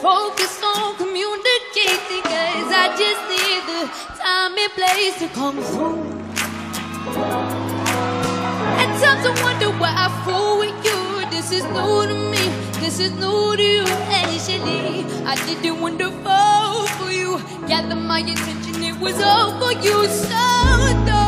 Focus on communicating, guys. I just need the time and place to come through. At times I wonder why I fool with you. This is new to me. This is new to you. Initially, I did it wonderful for you. Gather my attention was all for you. So, though.